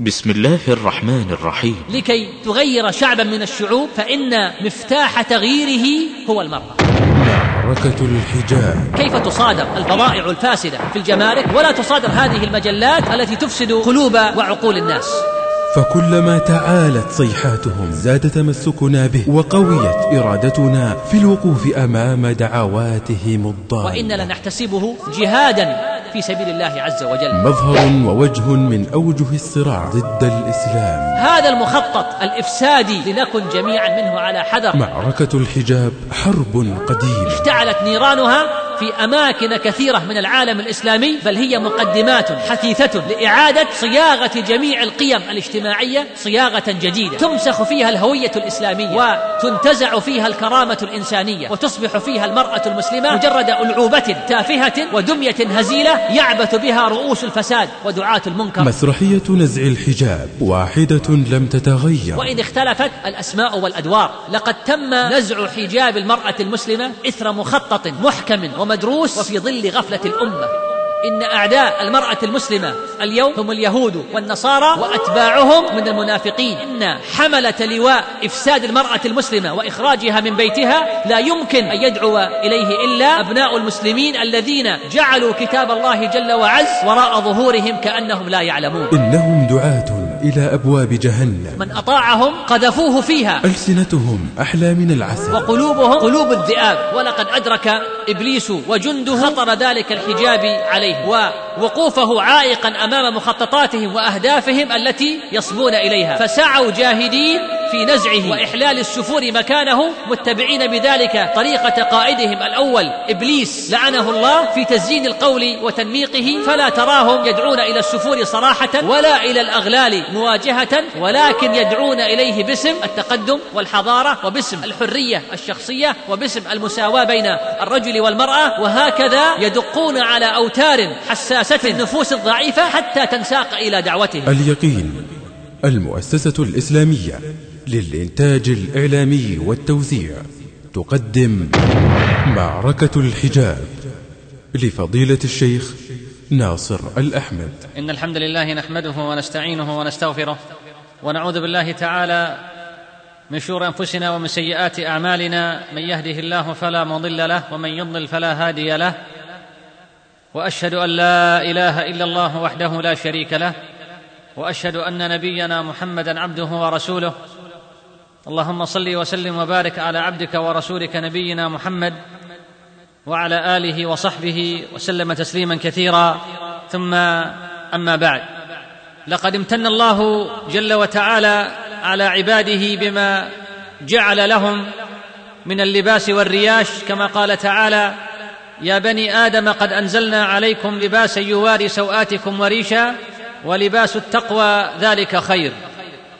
بسم الله الرحمن الرحيم. لكي تغير شعبا من الشعوب فإن مفتاح تغييره هو المرأة معركة الحجاب. كيف تصادر البضائع الفاسدة في الجمارك؟ ولا تصادر هذه المجلات التي تفسد قلوب وعقول الناس. فكلما تعالت صيحاتهم زاد تمسكنا به وقويت إرادتنا في الوقوف أمام دعواتهم الضالة. وإن لنحتسبه جهادا في سبيل الله عز وجل. مظهر ووجه من أوجه الصراع ضد الإسلام. هذا المخطط الإفسادي لنكن جميعا منه على حذر. معركة الحجاب حرب قديمة. اشتعلت نيرانها في أماكن كثيرة من العالم الإسلامي بل هي مقدمات حثيثة لإعادة صياغة جميع القيم الاجتماعية صياغة جديدة. تمسخ فيها الهوية الإسلامية وتنتزع فيها الكرامة الإنسانية وتصبح فيها المرأة المسلمة مجرد ألعوبة تافهة ودمية هزيلة يعبث بها رؤوس الفساد ودعاة المنكر. مسرحية نزع الحجاب واحدة لم تتغير. وإن اختلفت الأسماء والأدوار لقد تم نزع حجاب المرأة المسلمة إثر مخطط محكم ومدروس وفي ظل غفلة الأمة. إن أعداء المرأة المسلمة اليوم هم اليهود والنصارى وأتباعهم من المنافقين. إن حملة لواء إفساد المرأة المسلمة وإخراجها من بيتها لا يمكن أن يدعو إليه إلا أبناء المسلمين الذين جعلوا كتاب الله جل وعز وراء ظهورهم كأنهم لا يعلمون. إنهم دعاة. إلى أبواب جهنم. من أطاعهم قذفوه فيها. ألسنتهم أحلى من العسل. وقلوبهم قلوب الذئاب. ولقد أدرك إبليس وجنده خطر ذلك الحجاب عليه ووقوفه عائقا أمام مخططاتهم وأهدافهم التي يصبون إليها. فسعوا جاهدين في نزعه وإحلال السفور مكانه متبعين بذلك طريقة قائدهم الأول. إبليس لعنه الله في تزيين القول وتنميقه فلا تراهم يدعون إلى السفور صراحة ولا إلى الأغلال مواجهة ولكن يدعون إليه باسم التقدم والحضارة وباسم الحرية الشخصية وباسم المساواة بين الرجل والمرأة. وهكذا يدقون على أوتار حساسة في النفوس الضعيفة حتى تنساق إلى دعوتهم اليقين المؤسسة الإسلامية. للإنتاج الإعلامي والتوزيع. تقدم معركة الحجاب لفضيلة الشيخ ناصر الأحمد. إن الحمد لله نحمده ونستعينه ونستغفره ونعوذ بالله تعالى من شرور أنفسنا ومن سيئات أعمالنا. من يهده الله فلا مضل له ومن يضلل فلا هادي له. وأشهد أن لا إله إلا الله وحده لا شريك له. وأشهد أن نبينا محمدا عبده ورسوله. اللهم صل وسلم وبارك على عبدك ورسولك نبينا محمد وعلى آله وصحبه وسلم تسليما كثيرا. ثم أما بعد. لقد امتن الله جل وتعالى على عباده بما جعل لهم من اللباس والرياش كما قال تعالى يا بني آدم قد أنزلنا عليكم لباسا يواري سوآتكم وريشا ولباس التقوى ذلك خير.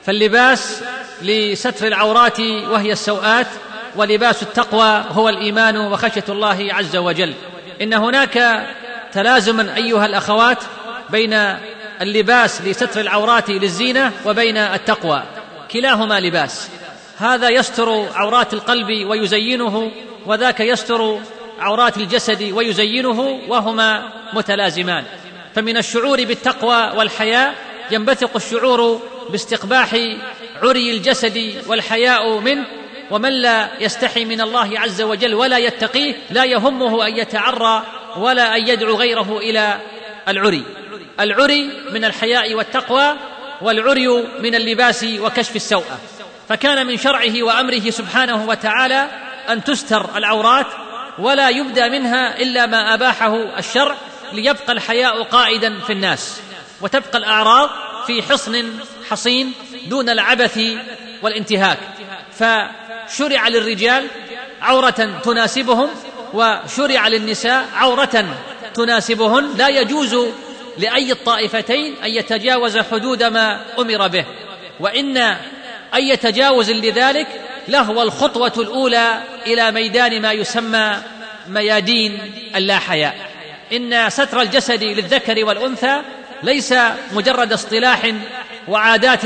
فاللباس لستر العورات وهي السوءات ولباس التقوى هو الإيمان وخشية الله عز وجل. إن هناك تلازما أيها الأخوات بين اللباس لستر العورات للزينة وبين التقوى. كلاهما لباس. هذا يستر عورات القلب ويزينه وذاك يستر عورات الجسد ويزينه وهما متلازمان. فمن الشعور بالتقوى والحياء ينبثق الشعور باستقباح عري الجسد والحياء منه ومن لا يستحي من الله عز وجل ولا يتقيه لا يهمه أن يتعرى ولا أن يدعو غيره إلى العري. العري من الحياء والتقوى والعري من اللباس وكشف السوءه فكان من شرعه وأمره سبحانه وتعالى أن تستر العورات ولا يبدى منها إلا ما أباحه الشرع ليبقى الحياء قائدا في الناس وتبقى الأعراض في حصن حصين دون العبث والانتهاك. فشرع للرجال عورة تناسبهم وشرع للنساء عورة تناسبهن. لا يجوز لأي الطائفتين أن يتجاوز حدود ما أمر به. وإن اي تجاوز لذلك لهو الخطوة الأولى إلى ميدان ما يسمى ميادين اللا حياء إن ستر الجسد للذكر والأنثى ليس مجرد اصطلاح وعادات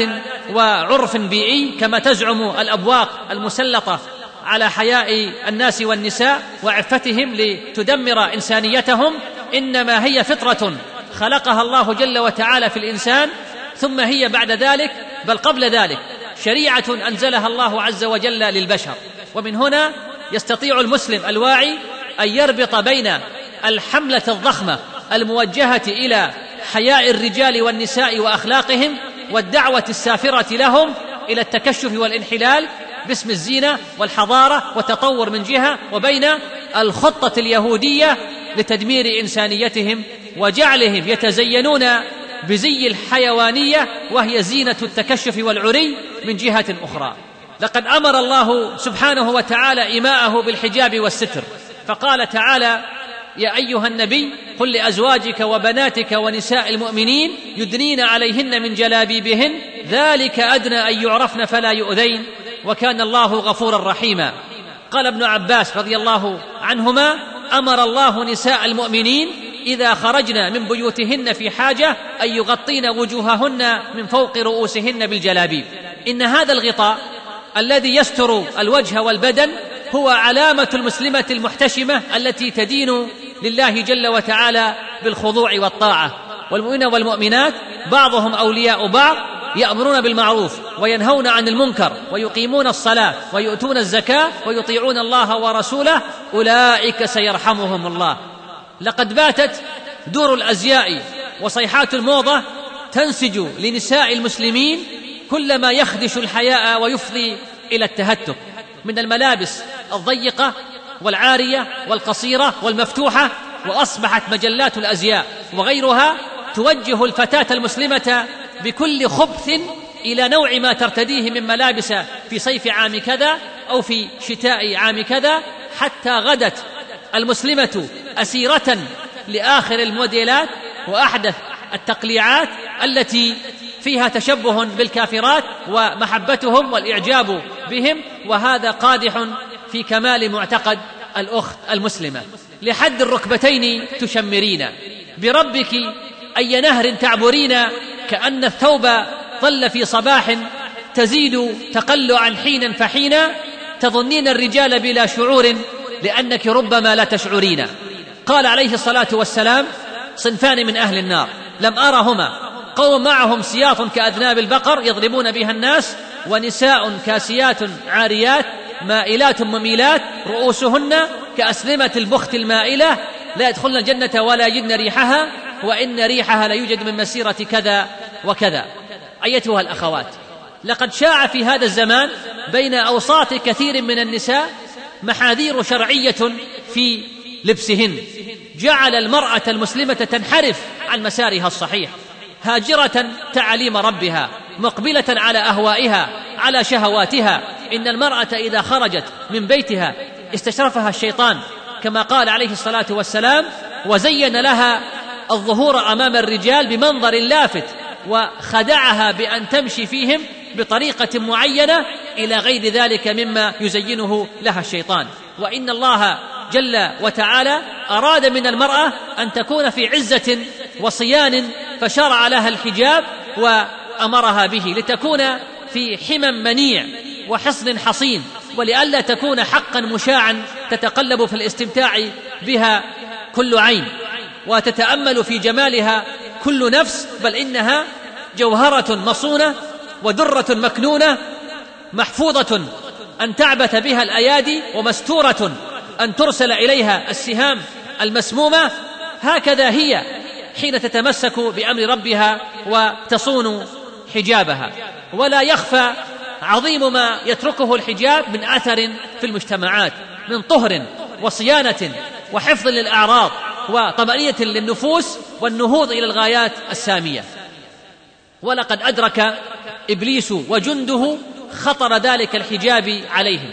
وعرف بيئي كما تزعم الأبواق المسلطة على حياء الناس والنساء وعفتهم لتدمر إنسانيتهم. إنما هي فطرة خلقها الله جل وتعالى في الإنسان ثم هي بعد ذلك بل قبل ذلك شريعة أنزلها الله عز وجل للبشر. ومن هنا يستطيع المسلم الواعي أن يربط بين الحملة الضخمة الموجهة إلى حياء الرجال والنساء وأخلاقهم والدعوة السافرة لهم إلى التكشف والانحلال باسم الزينة والحضارة والتطور من جهة وبين الخطة اليهودية لتدمير إنسانيتهم وجعلهم يتزينون بزي الحيوانية وهي زينة التكشف والعري من جهة أخرى. لقد أمر الله سبحانه وتعالى إيماءه بالحجاب والستر فقال تعالى يا أيها النبي قل لأزواجك وبناتك ونساء المؤمنين يدنين عليهن من جلابيبهن ذلك أدنى أن يعرفن فلا يؤذين وكان الله غفورا رحيما. قال ابن عباس رضي الله عنهما أمر الله نساء المؤمنين إذا خرجن من بيوتهن في حاجة أن يغطين وجوههن من فوق رؤوسهن بالجلابيب. إن هذا الغطاء الذي يستر الوجه والبدن هو علامة المسلمة المحتشمة التي تدين لله جل وتعالى بالخضوع والطاعة. والمؤمنين والمؤمنات بعضهم أولياء بعض يأمرون بالمعروف وينهون عن المنكر ويقيمون الصلاة ويؤتون الزكاة ويطيعون الله ورسوله أولئك سيرحمهم الله. لقد باتت دور الأزياء وصيحات الموضة تنسج لنساء المسلمين كل ما يخدش الحياء ويفضي إلى التهتك. من الملابس الضيقة والعارية والقصيرة والمفتوحة وأصبحت مجلات الأزياء وغيرها توجه الفتاة المسلمة بكل خبث إلى نوع ما ترتديه من ملابس في صيف عام كذا أو في شتاء عام كذا حتى غدت المسلمة أسيرة لآخر الموديلات وأحدث التقليعات التي فيها تشبه بالكافرات ومحبتهم والإعجاب بهم وهذا قادح في كمال معتقد الأخت المسلمة. لحد الركبتين تشمرين. بربك أي نهر تعبرين كأن الثوب ظل في صباح تزيد تقلعا حينا فحينا تظنين الرجال بلا شعور لأنك ربما لا تشعرين. قال عليه الصلاة والسلام صنفان من أهل النار. لم أرهما. قوم معهم سياط كأذناب البقر يضربون بها الناس ونساء كاسيات عاريات مائلات مميلات رؤوسهن كأسلمة البخت المائلة لا يدخلن الجنة ولا يجدن ريحها وإن ريحها لا يوجد من مسيرة كذا وكذا. أيتها الأخوات لقد شاع في هذا الزمان بين أوساط كثير من النساء محاذير شرعية في لبسهن. جعل المرأة المسلمة تنحرف عن مسارها الصحيح. هاجرة تعاليم ربها مقبلة على أهوائها على شهواتها. إن المرأة إذا خرجت من بيتها استشرفها الشيطان كما قال عليه الصلاة والسلام وزين لها الظهور أمام الرجال بمنظر لافت وخدعها بأن تمشي فيهم بطريقة معينة إلى غير ذلك مما يزينه لها الشيطان. وإن الله جل وتعالى أراد من المرأة أن تكون في عزة وصيان فشرع لها الحجاب وأمرها به لتكون في حمى منيع وحصن حصين ولئلا تكون حقا مشاعا تتقلب في الاستمتاع بها كل عين وتتأمل في جمالها كل نفس بل إنها جوهرة مصونة ودرة مكنونة محفوظة أن تعبث بها الأيادي ومستورة أن ترسل إليها السهام المسمومة هكذا هي حين تتمسك بأمر ربها وتصون حجابها. ولا يخفى عظيم ما يتركه الحجاب من أثر في المجتمعات من طهر وصيانة وحفظ للأعراض وطمأنينة للنفوس والنهوض إلى الغايات السامية. ولقد أدرك إبليس وجنده خطر ذلك الحجاب عليهم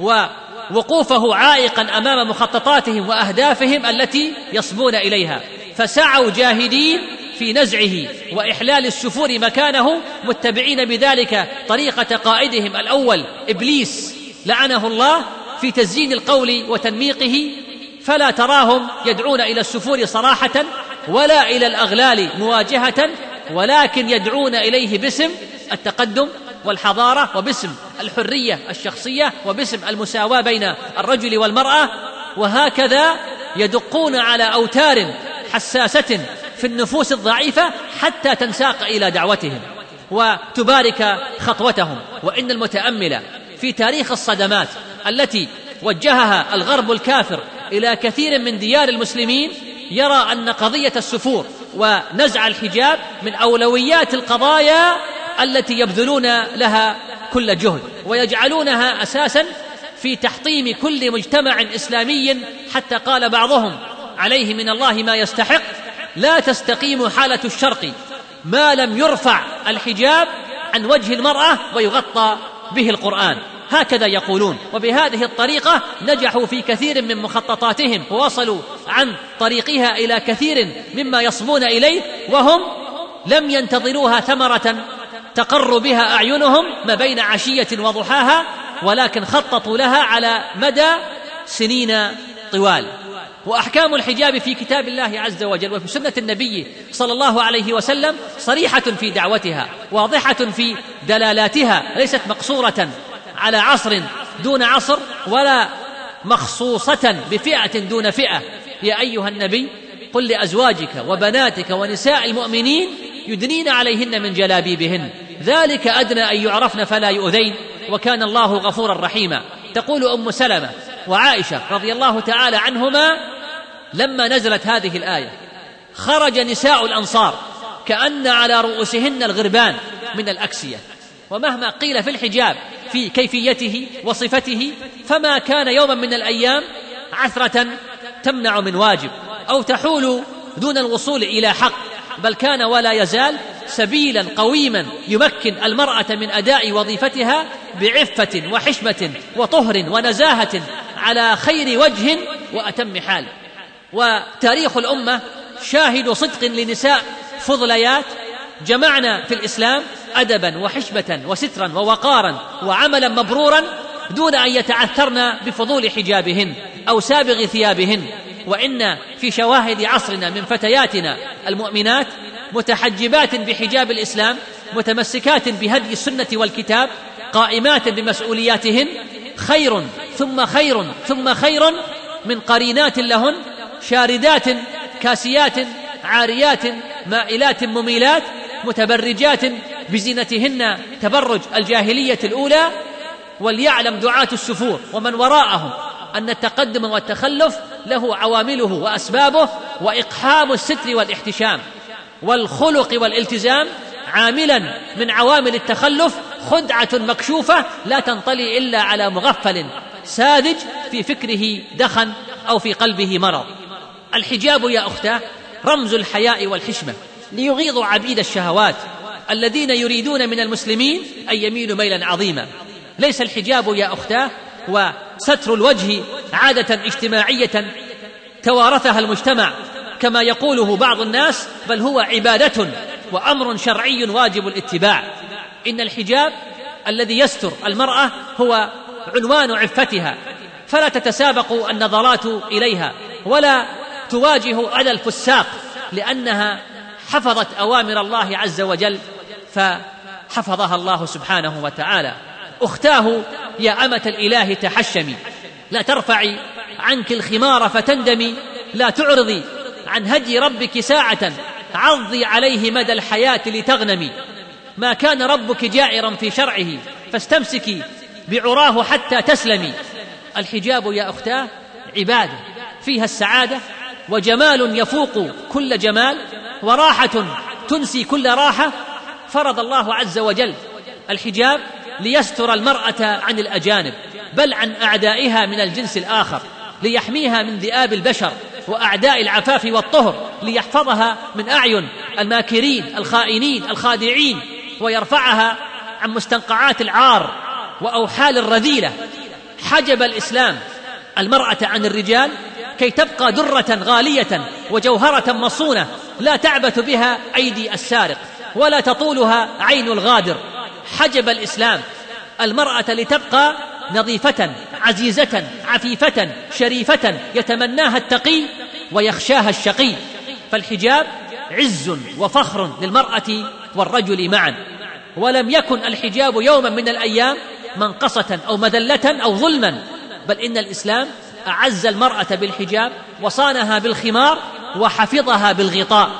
ووقوفه عائقا أمام مخططاتهم وأهدافهم التي يصبون إليها. فسعوا جاهدين في نزعه وإحلال السفور مكانه متبعين بذلك طريقة قائدهم الأول. إبليس لعنه الله في تزيين القول وتنميقه فلا تراهم يدعون إلى السفور صراحة ولا إلى الأغلال مواجهة ولكن يدعون إليه باسم التقدم والحضارة وباسم الحرية الشخصية وباسم المساواة بين الرجل والمرأة وهكذا يدقون على أوتار حساسة في النفوس الضعيفة حتى تنساق إلى دعوتهم وتبارك خطوتهم. وإن المتأمل في تاريخ الصدمات التي وجهها الغرب الكافر إلى كثير من ديار المسلمين يرى أن قضية السفور ونزع الحجاب من أولويات القضايا التي يبذلون لها كل جهد ويجعلونها أساسا في تحطيم كل مجتمع إسلامي. حتى قال بعضهم عليه من الله ما يستحق لا تستقيم حالة الشرق. ما لم يرفع الحجاب عن وجه المرأة ويغطى به القرآن. هكذا يقولون. وبهذه الطريقة نجحوا في كثير من مخططاتهم. ووصلوا عن طريقها إلى كثير مما يصبون إليه. وهم لم ينتظروها ثمرة تقر بها أعينهم ما بين عشية وضحاها ولكن خططوا لها على مدى سنين طوال. وأحكام الحجاب في كتاب الله عز وجل وفي سنة النبي صلى الله عليه وسلم صريحة في دعوتها واضحة في دلالاتها ليست مقصورة على عصر دون عصر ولا مخصوصة بفئة دون فئة. يا أيها النبي قل لأزواجك وبناتك ونساء المؤمنين يدنين عليهن من جلابيبهن ذلك أدنى أن يعرفن فلا يؤذين وكان الله غفورا رحيما. تقول أم سلمة وعائشة رضي الله تعالى عنهما لما نزلت هذه الآية خرج نساء الأنصار كأن على رؤوسهن الغربان من الأكسية. ومهما قيل في الحجاب في كيفيته وصفته فما كان يوما من الأيام عثرة تمنع من واجب أو تحول دون الوصول إلى حق بل كان ولا يزال سبيلا قويما يمكن المرأة من أداء وظيفتها بعفة وحشمة وطهر ونزاهة على خير وجه وأتم حال. وتاريخ الأمة شاهد صدق لنساء فضليات جمعنا في الإسلام ادبا وحشمه وسترا ووقارا وعملا مبرورا دون أن يتعثرن بفضول حجابهن أو سابغ ثيابهن. وإن في شواهد عصرنا من فتياتنا المؤمنات متحجبات بحجاب الإسلام متمسكات بهدي السنة والكتاب قائمات بمسؤولياتهن خير ثم خير ثم خير من قرينات لهن شاردات كاسيات عاريات مائلات مميلات متبرجات بزينتهن تبرج الجاهلية الأولى وليعلم دعاة السفور ومن وراءهم أن التقدم والتخلف له عوامله وأسبابه وإقحام الستر والاحتشام والخلق والالتزام عاملا من عوامل التخلف خدعة مكشوفة لا تنطلي إلا على مغفل ساذج في فكره دخن أو في قلبه مرض. الحجاب يا أختاه رمز الحياء والحشمة ليغيظوا عبيد الشهوات الذين يريدون من المسلمين أن يميلوا ميلا عظيما. ليس الحجاب يا أختاه وستر الوجه عادة اجتماعية توارثها المجتمع كما يقوله بعض الناس بل هو عبادة وأمر شرعي واجب الاتباع. إن الحجاب الذي يستر المرأة هو عنوان عفتها فلا تتسابق النظرات إليها ولا تواجه اذى الفساق لأنها حفظت أوامر الله عز وجل فحفظها الله سبحانه وتعالى. أختاه يا أمة الإله تحشمي. لا ترفعي عنك الخمار فتندمي. لا تعرضي عن هدي ربك ساعة. عضي عليه مدى الحياة لتغنمي. ما كان ربك جائرا في شرعه فاستمسكي بعراه حتى تسلمي. الحجاب يا أختاه عبادة فيها السعادة وجمال يفوق كل جمال وراحة تنسي كل راحة فرض الله عز وجل الحجاب ليستر المرأة عن الأجانب بل عن أعدائها من الجنس الآخر ليحميها من ذئاب البشر وأعداء العفاف والطهر ليحفظها من أعين الماكرين الخائنين الخادعين ويرفعها عن مستنقعات العار وأوحال الرذيلة. حجب الإسلام المرأة عن الرجال كي تبقى درة غالية وجوهرة مصونة لا تعبث بها أيدي السارق ولا تطولها عين الغادر. حجب الإسلام المرأة لتبقى نظيفة عزيزة عفيفة شريفة يتمناها التقي ويخشاها الشقي. فالحجاب عز وفخر للمرأة والرجل معا. ولم يكن الحجاب يوما من الأيام منقصة أو مذلة أو ظلما بل إن الإسلام أعز المرأة بالحجاب وصانها بالخمار وحفظها بالغطاء.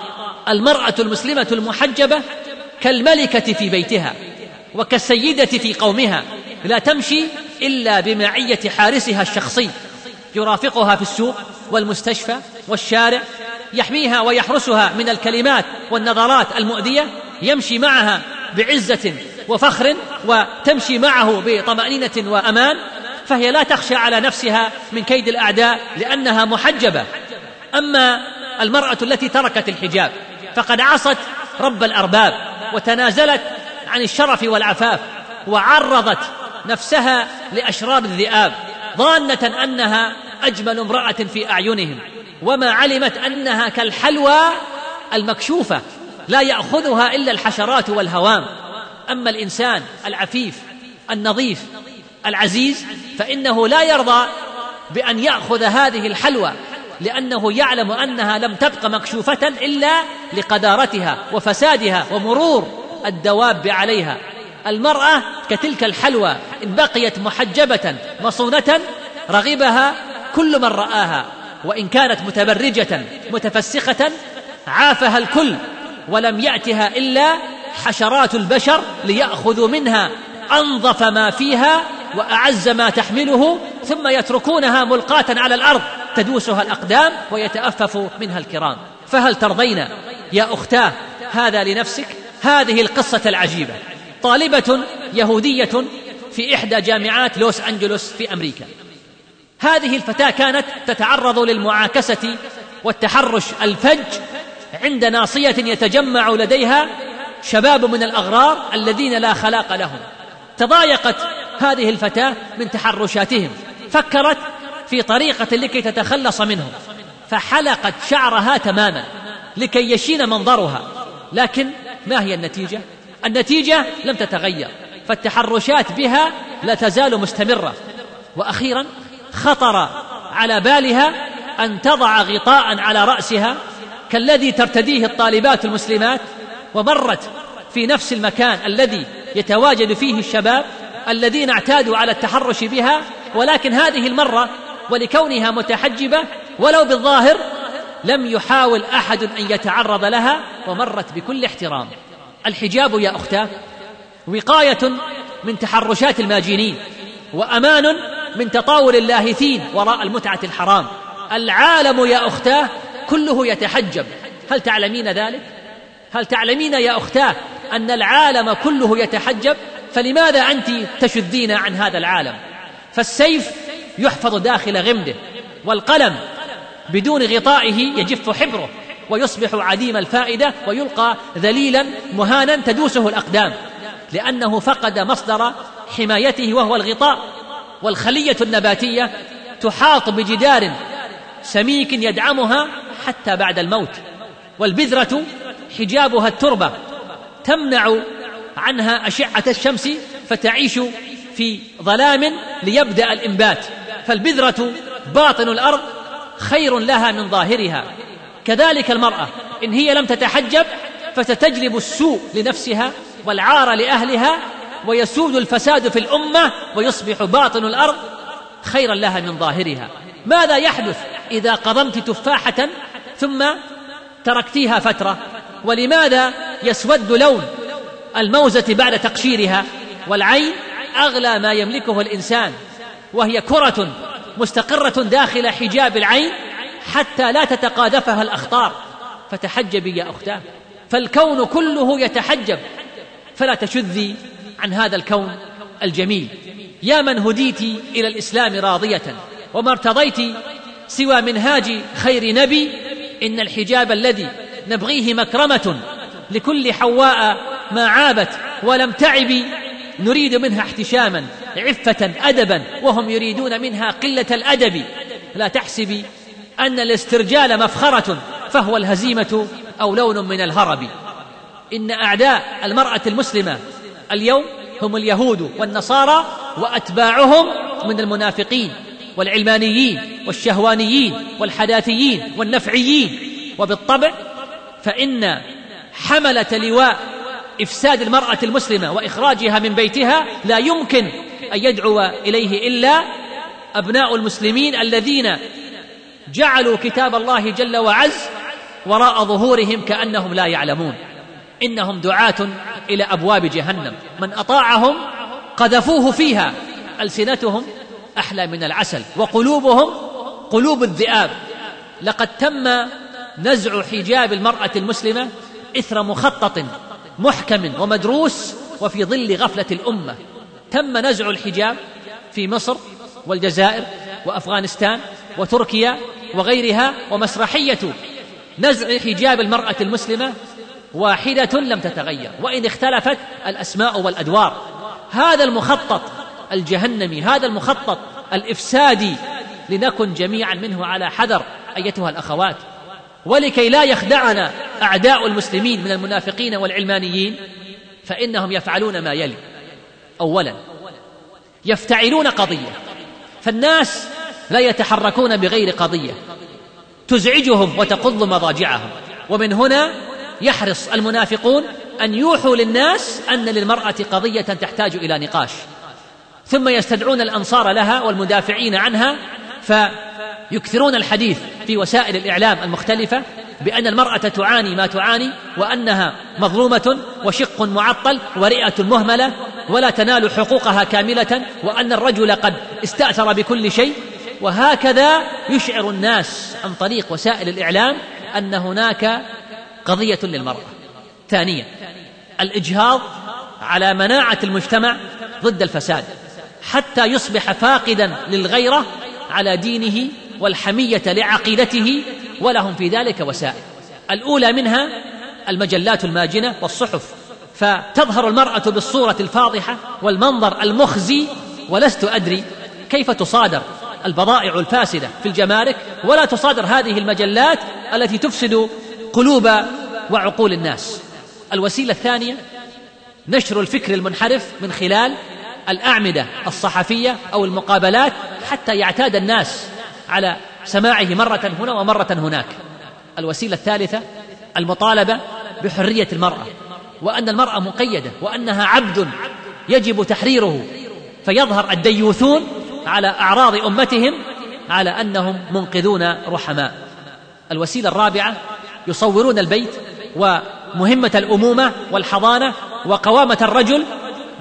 المرأة المسلمة المحجبة كالملكة في بيتها وكالسيدة في قومها. لا تمشي إلا بمعية حارسها الشخصي. يرافقها في السوق والمستشفى والشارع يحميها ويحرسها من الكلمات والنظرات المؤذية يمشي معها بعزة وفخر وتمشي معه بطمأنينة وأمان. فهي لا تخشى على نفسها من كيد الأعداء لأنها محجبة. أما المرأة التي تركت الحجاب فقد عصت رب الأرباب وتنازلت عن الشرف والعفاف وعرضت نفسها لأشرار الذئاب ظانة أنها أجمل امرأة في أعينهم وما علمت أنها كالحلوى المكشوفة لا يأخذها إلا الحشرات والهوام. أما الإنسان العفيف النظيف العزيز فإنه لا يرضى بأن يأخذ هذه الحلوى لأنه يعلم أنها لم تبق مكشوفة إلا لقدارتها وفسادها ومرور الدواب عليها. المرأة كتلك الحلوى إن بقيت محجبة مصونة رغبها كل من رآها وإن كانت متبرجة متفسخة عافها الكل ولم يأتها إلا حشرات البشر ليأخذوا منها أنظف ما فيها وأعز ما تحمله ثم يتركونها ملقاة على الأرض تدوسها الأقدام ويتأفف منها الكرام. فهل ترضين يا أختاه هذا لنفسك؟ هذه القصة العجيبة. طالبة يهودية في إحدى جامعات لوس أنجلوس في أمريكا. هذه الفتاة كانت تتعرض للمعاكسة والتحرش الفج عند ناصية يتجمع لديها شباب من الأغرار الذين لا خلاق لهم. تضايقت هذه الفتاة من تحرشاتهم فكرت في طريقة لكي تتخلص منهم فحلقت شعرها تماما لكي يشين منظرها لكن ما هي النتيجة؟ النتيجة لم تتغير فالتحرشات بها لا تزال مستمرة وأخيرا خطر على بالها أن تضع غطاء على رأسها كالذي ترتديه الطالبات المسلمات ومرت في نفس المكان الذي يتواجد فيه الشباب الذين اعتادوا على التحرش بها ولكن هذه المرة ولكونها متحجبة ولو بالظاهر لم يحاول أحد أن يتعرض لها ومرت بكل احترام. الحجاب يا أختاه وقاية من تحرشات الماجنين وأمان من تطاول اللاهثين وراء المتعة الحرام. العالم يا أختاه كله يتحجب. هل تعلمين ذلك؟ هل تعلمين يا أختاه أن العالم كله يتحجب؟ فلماذا أنت تشذين عن هذا العالم؟ فالسيف يحفظ داخل غمده والقلم بدون غطائه يجف حبره ويصبح عديم الفائدة ويلقى ذليلا مهانا تدوسه الأقدام لأنه فقد مصدر حمايته وهو الغطاء والخلية النباتية تحاط بجدار سميك يدعمها حتى بعد الموت والبذرة حجابها التربة تمنع عنها أشعة الشمس فتعيش في ظلام ليبدأ الإنبات. فالبذرة باطن الأرض خير لها من ظاهرها. كذلك المرأة إن هي لم تتحجب فتتجلب السوء لنفسها والعار لأهلها ويسود الفساد في الأمة ويصبح باطن الأرض خيرا لها من ظاهرها. ماذا يحدث إذا قضمت تفاحة ثم تركتيها فترة؟ ولماذا يسود لون الموزة بعد تقشيرها والعين أغلى ما يملكه الإنسان وهي كرة مستقرة داخل حجاب العين حتى لا تتقاذفها الأخطار. فتحجبي يا أختاه. فالكون كله يتحجب. فلا تشذي عن هذا الكون الجميل. يا من هديت إلى الإسلام راضية وما ارتضيت سوى منهاج خير نبي إن الحجاب الذي نبغيه مكرمة لكل حواء ما عابت ولم تعب. نريد منها احتشاما عفة أدبا وهم يريدون منها قلة الأدب. لا تحسبي أن الاسترجال مفخرة فهو الهزيمة أو لون من الهرب. إن أعداء المرأة المسلمة اليوم هم اليهود والنصارى وأتباعهم من المنافقين والعلمانيين والشهوانيين والحداثيين والنفعيين. وبالطبع فإن حملة لواء إفساد المرأة المسلمة وإخراجها من بيتها لا يمكن أن يدعو إليه إلا أبناء المسلمين الذين جعلوا كتاب الله جل وعز وراء ظهورهم كأنهم لا يعلمون. إنهم دعاة إلى أبواب جهنم. من أطاعهم قذفوه فيها. ألسنتهم أحلى من العسل. وقلوبهم قلوب الذئاب. لقد تم نزع حجاب المرأة المسلمة إثر مخطط محكم ومدروس وفي ظل غفلة الأمة. تم نزع الحجاب في مصر والجزائر وأفغانستان وتركيا وغيرها ومسرحية نزع حجاب المرأة المسلمة واحدة لم تتغير وإن اختلفت الأسماء والأدوار. هذا المخطط الجهنمي هذا المخطط الإفسادي لنكن جميعا منه على حذر أيتها الأخوات. ولكي لا يخدعنا أعداء المسلمين من المنافقين والعلمانيين فإنهم يفعلون ما يلي. اولا يفتعلون قضية. فالناس لا يتحركون بغير قضية. تزعجهم وتقض مضاجعهم. ومن هنا يحرص المنافقون أن يوحوا للناس أن للمرأة قضية تحتاج إلى نقاش. ثم يستدعون الأنصار لها والمدافعين عنها فيكثرون الحديث في وسائل الإعلام المختلفة بأن المرأة تعاني ما تعاني وأنها مظلومة وشق معطل ورئة مهملة ولا تنال حقوقها كاملة وأن الرجل قد استأثر بكل شيء وهكذا يشعر الناس عن طريق وسائل الإعلام أن هناك قضية للمرأة. ثانيا الإجهاض على مناعة المجتمع ضد الفساد حتى يصبح فاقدا للغيرة على دينه والحمية لعقيدته ولهم في ذلك وسائل. الأولى منها المجلات الماجنة والصحف. فتظهر المرأة بالصورة الفاضحة والمنظر المخزي ولست أدري كيف تصادر البضائع الفاسدة في الجمارك ولا تصادر هذه المجلات التي تفسد قلوب وعقول الناس. الوسيلة الثانية نشر الفكر المنحرف من خلال الأعمدة الصحفية أو المقابلات حتى يعتاد الناس على سماعه مرة هنا ومرة هناك. الوسيلة الثالثة المطالبة بحرية المرأة وأن المرأة مقيدة وأنها عبد يجب تحريره. فيظهر الديوثون على أعراض أمتهم على أنهم منقذون رحماء. الوسيلة الرابعة يصورون البيت ومهمة الأمومة والحضانة وقوامة الرجل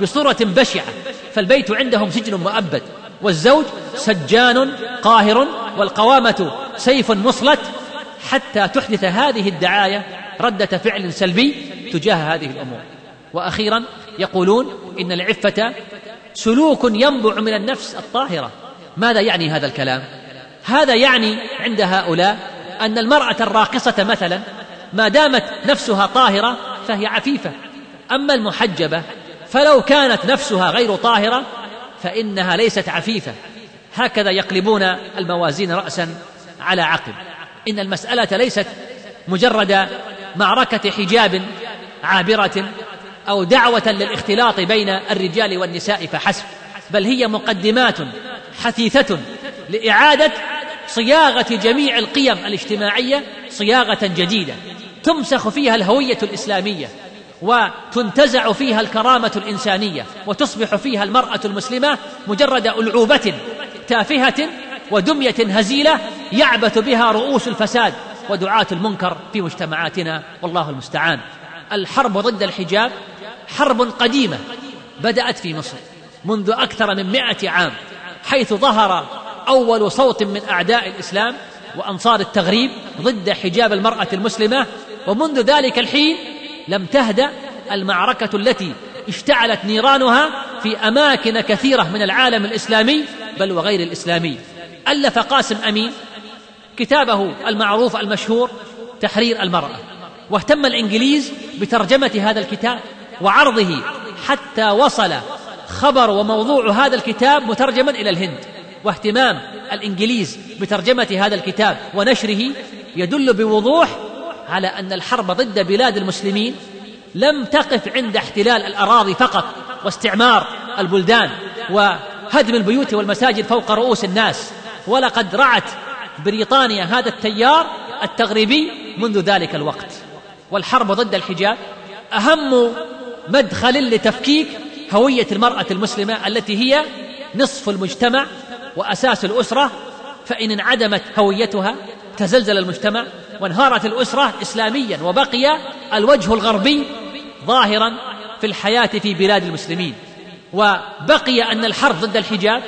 بصورة بشعة. فالبيت عندهم سجن مؤبد. والزوج سجان قاهر والقوامة سيف مصلت حتى تحدث هذه الدعاية ردة فعل سلبي تجاه هذه الأمور. وأخيرا يقولون إن العفة سلوك ينبع من النفس الطاهرة. ماذا يعني هذا الكلام؟ هذا يعني عند هؤلاء أن المرأة الراقصة مثلا ما دامت نفسها طاهرة فهي عفيفة. أما المحجبة فلو كانت نفسها غير طاهرة فإنها ليست عفيفة. هكذا يقلبون الموازين راسا على عقب. إن المسألة ليست مجرد معركة حجاب عابرة أو دعوة للاختلاط بين الرجال والنساء فحسب بل هي مقدمات حثيثة لإعادة صياغة جميع القيم الاجتماعية صياغة جديدة تمسخ فيها الهوية الإسلامية. وتنتزع فيها الكرامة الإنسانية وتصبح فيها المرأة المسلمة مجرد ألعوبة تافهة ودمية هزيلة يعبث بها رؤوس الفساد ودعاة المنكر في مجتمعاتنا والله المستعان. الحرب ضد الحجاب حرب قديمة بدأت في مصر منذ أكثر من مائه عام حيث ظهر أول صوت من أعداء الإسلام وأنصار التغريب ضد حجاب المرأة المسلمة ومنذ ذلك الحين لم تهدا المعركة التي اشتعلت نيرانها في أماكن كثيرة من العالم الإسلامي بل وغير الإسلامي. ألف قاسم أمين كتابه المعروف المشهور تحرير المرأة. واهتم الإنجليز بترجمة هذا الكتاب وعرضه حتى وصل خبر وموضوع هذا الكتاب مترجما إلى الهند. واهتمام الإنجليز بترجمة هذا الكتاب ونشره يدل بوضوح على أن الحرب ضد بلاد المسلمين لم تقف عند احتلال الأراضي فقط واستعمار البلدان وهدم البيوت والمساجد فوق رؤوس الناس. ولقد رعت بريطانيا هذا التيار التغريبي منذ ذلك الوقت. والحرب ضد الحجاب أهم مدخل لتفكيك هوية المرأة المسلمة التي هي نصف المجتمع وأساس الأسرة. فإن انعدمت هويتها تزلزل المجتمع وانهارت الأسرة إسلاميا وبقي الوجه الغربي ظاهرا في الحياة في بلاد المسلمين. وبقي أن الحرب ضد الحجاب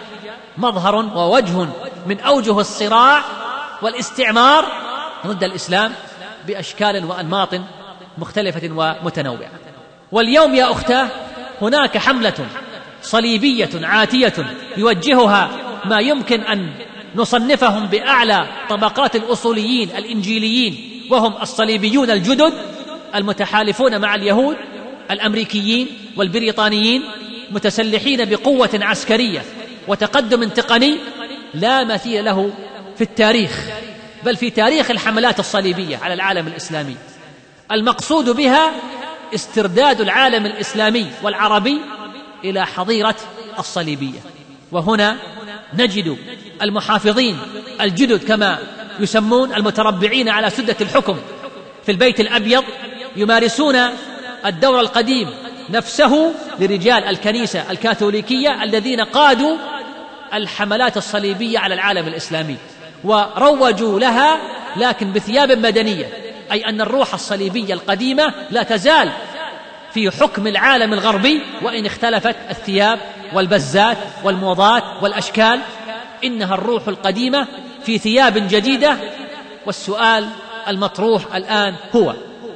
مظهر ووجه من أوجه الصراع والاستعمار ضد الإسلام بأشكال وأنماط مختلفة ومتنوعة. واليوم يا أختاه هناك حملة صليبية عاتية يوجهها ما يمكن أن نصنفهم بأعلى طبقات الأصوليين الإنجيليين وهم الصليبيون الجدد المتحالفون مع اليهود الأمريكيين والبريطانيين متسلحين بقوة عسكرية وتقدم تقني لا مثيل له في التاريخ بل في تاريخ الحملات الصليبية على العالم الإسلامي. المقصود بها استرداد العالم الإسلامي والعربي إلى حظيرة الصليبية. وهنا نجد المحافظين الجدد كما يسمون المتربعين على سدة الحكم. في البيت الأبيض يمارسون الدور القديم نفسه لرجال الكنيسة الكاثوليكية الذين قادوا الحملات الصليبية على العالم الإسلامي وروجوا لها لكن بثياب مدنية أي أن الروح الصليبية القديمة لا تزال في حكم العالم الغربي وإن اختلفت الثياب والبزات والموضات والأشكال إنها الروح القديمة في ثياب جديدة والسؤال المطروح الآن هو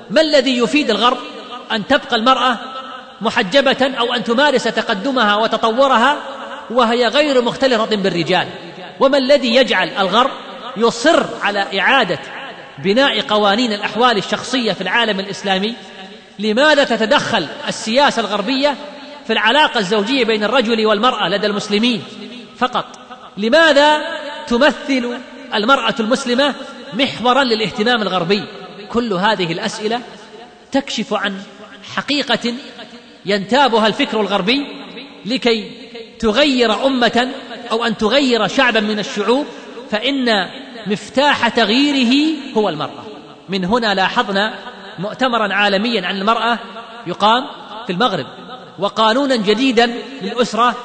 ما الذي يفيد الغرب أن تبقى المرأة محجبة أو أن تمارس تقدمها وتطورها وهي غير مختلطة بالرجال؟ وما الذي يجعل الغرب يصر على إعادة بناء قوانين الأحوال الشخصية في العالم الإسلامي؟ لماذا تتدخل السياسة الغربية في العلاقة الزوجية بين الرجل والمرأة لدى المسلمين فقط. لماذا تمثل المرأة المسلمة محورا للاهتمام الغربي؟ كل هذه الأسئلة تكشف عن حقيقة ينتابها الفكر الغربي لكي تغير أمة أو أن تغير شعبا من الشعوب فإن مفتاح تغييره هو المرأة. من هنا لاحظنا مؤتمرا عالميا عن المرأة يقام في المغرب. وقانونا جديدا للأسرة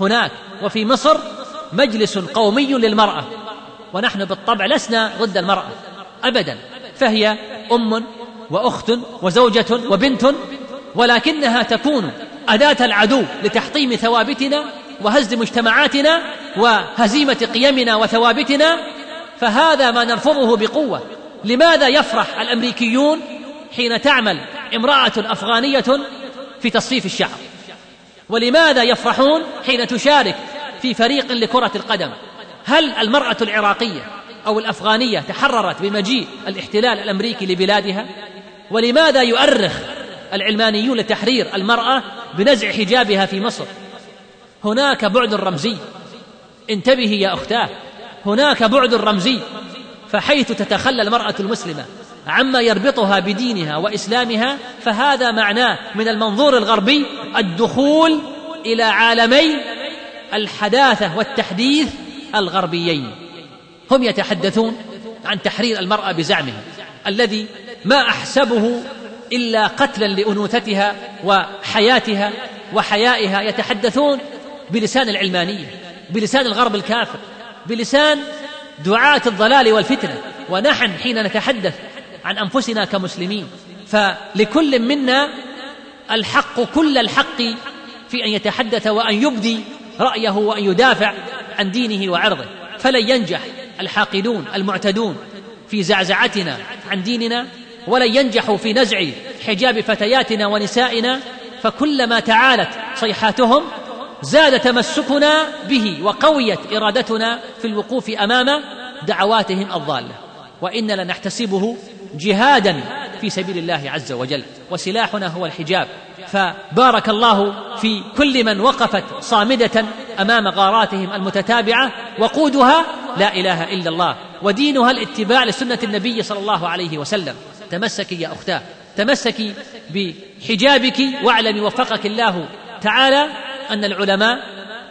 هناك. وفي مصر مجلس قومي للمرأة. ونحن بالطبع لسنا ضد المرأة. أبدا. فهي أم وأخت وزوجة وبنت ولكنها تكون أداة العدو لتحطيم ثوابتنا وهز مجتمعاتنا وهزيمة قيمنا وثوابتنا. فهذا ما نرفضه بقوة. لماذا يفرح الأمريكيون حين تعمل امرأة أفغانية في تصفيف الشعر. ولماذا يفرحون حين تشارك في فريق لكرة القدم؟ هل المرأة العراقية أو الأفغانية تحررت بمجيء الاحتلال الأمريكي لبلادها؟ ولماذا يؤرخ العلمانيون لتحرير المرأة بنزع حجابها في مصر؟ هناك بعد رمزي. انتبهي يا أختاه. هناك بعد رمزي. فحيث تتخلى المرأة المسلمة عما يربطها بدينها وإسلامها فهذا معناه من المنظور الغربي الدخول إلى عالمي الحداثة والتحديث الغربيين. هم يتحدثون عن تحرير المرأة بزعمهم الذي ما أحسبه إلا قتلا لأنوثتها وحياتها وحيائها. يتحدثون بلسان العلمانية بلسان الغرب الكافر بلسان دعاة الضلال والفتنة. ونحن حين نتحدث عن أنفسنا كمسلمين. فلكل منا الحق كل الحق في أن يتحدث وأن يبدي رأيه وأن يدافع عن دينه وعرضه. فلن ينجح الحاقدون المعتدون في زعزعتنا عن ديننا ولن ينجحوا في نزع حجاب فتياتنا ونسائنا. فكلما تعالت صيحاتهم زاد تمسكنا به وقويت إرادتنا في الوقوف أمام دعواتهم الضالة. وأنا لنحتسبه جهادا في سبيل الله عز وجل وسلاحنا هو الحجاب. فبارك الله في كل من وقفت صامدة أمام غاراتهم المتتابعة وقودها لا إله إلا الله ودينها الاتباع لسنة النبي صلى الله عليه وسلم. تمسكي يا أختاه تمسكي بحجابك واعلمي وفقك الله تعالى أن العلماء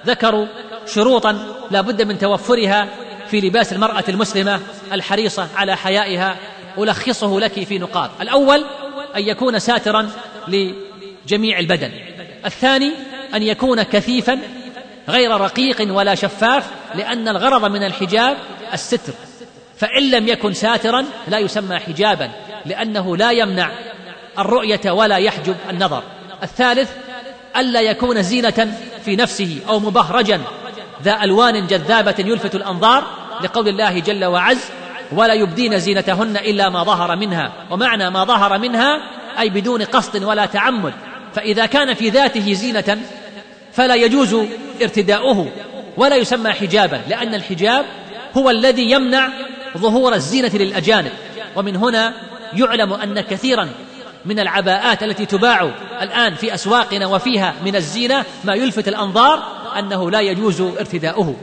ذكروا شروطا لا بد من توفرها في لباس المرأة المسلمة الحريصة على حيائها ألخصه لك في نقاط. الأول أن يكون ساترا لجميع البدن. الثاني أن يكون كثيفا غير رقيق ولا شفاف لأن الغرض من الحجاب الستر. فإن لم يكن ساترا لا يسمى حجابا لأنه لا يمنع الرؤية ولا يحجب النظر. الثالث ألا يكون زينة في نفسه أو مبهرجا ذا ألوان جذابة يلفت الأنظار لقول الله جل وعز ولا يبدين زينتهن إلا ما ظهر منها. ومعنى ما ظهر منها أي بدون قصد ولا تعمد. فإذا كان في ذاته زينة فلا يجوز ارتداؤه ولا يسمى حجابا لأن الحجاب هو الذي يمنع ظهور الزينة للأجانب. ومن هنا يعلم أن كثيرا من العباءات التي تباع الآن في أسواقنا وفيها من الزينة ما يلفت الأنظار أنه لا يجوز ارتداؤه.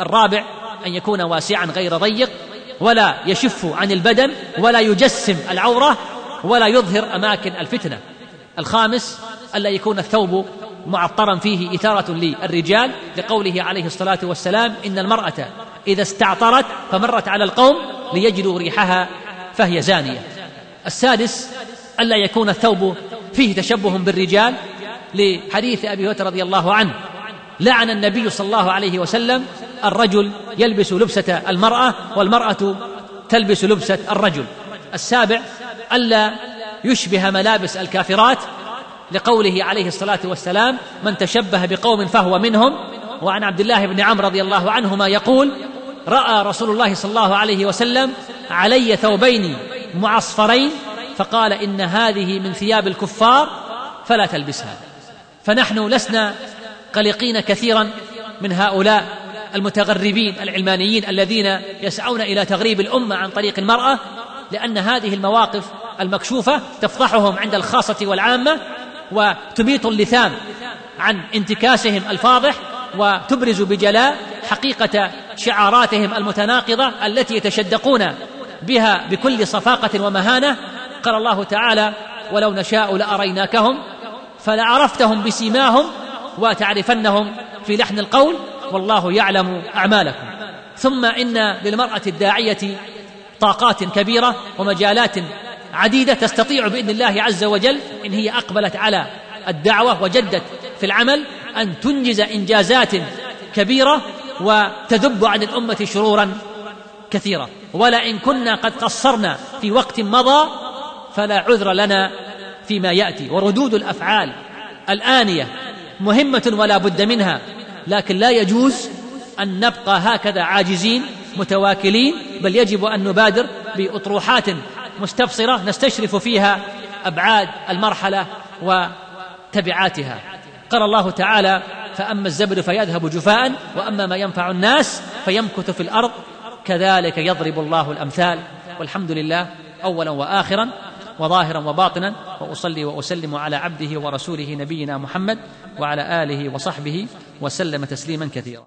الرابع أن يكون واسعا غير ضيق ولا يشف عن البدن ولا يجسم العورة ولا يظهر أماكن الفتنة. الخامس ألا يكون الثوب معطرا فيه إثارة للرجال لقوله عليه الصلاة والسلام إن المرأة إذا استعطرت فمرت على القوم ليجدوا ريحها فهي زانية. السادس ألا يكون الثوب فيه تشبه بالرجال لحديث أبي هريرة رضي الله عنه. لعن النبي صلى الله عليه وسلم الرجل يلبس لبسة المرأة والمرأة تلبس لبسة الرجل. السابع ألا يشبه ملابس الكافرات لقوله عليه الصلاة والسلام من تشبه بقوم فهو منهم. وعن عبد الله بن عمرو رضي الله عنهما يقول رأى رسول الله صلى الله عليه وسلم علي ثوبين معصفرين فقال إن هذه من ثياب الكفار فلا تلبسها. فنحن لسنا قلقين كثيرا من هؤلاء المتغربين العلمانيين الذين يسعون إلى تغريب الأمة عن طريق المرأة لأن هذه المواقف المكشوفة تفضحهم عند الخاصة والعامة وتميط اللثام عن انتكاسهم الفاضح وتبرز بجلاء حقيقة شعاراتهم المتناقضة التي يتشدقون بها بكل صفاقة ومهانة. قال الله تعالى ولو نشاء لأريناكهم فلعرفتهم بسيماهم وتعرفنهم في لحن القول والله يعلم أعمالكم. ثم إن للمرأة الداعية طاقات كبيرة ومجالات عديدة تستطيع بإذن الله عز وجل إن هي أقبلت على الدعوة وجدت في العمل أن تنجز إنجازات كبيرة وتذب عن الأمة شرورا كثيرة. ولئن كنا قد قصرنا في وقت مضى فلا عذر لنا فيما يأتي. وردود الأفعال الآنية مهمة ولا بد منها. لكن لا يجوز أن نبقى هكذا عاجزين متواكلين بل يجب أن نبادر بأطروحات مستبصرة نستشرف فيها أبعاد المرحلة وتبعاتها. قال الله تعالى فأما الزبد فيذهب جفاء وأما ما ينفع الناس فيمكث في الأرض. كذلك يضرب الله الأمثال. والحمد لله اولا واخرا وظاهرا وباطنا وأصلي وأسلم على عبده ورسوله نبينا محمد وعلى آله وصحبه وسلم تسليما كثيرا.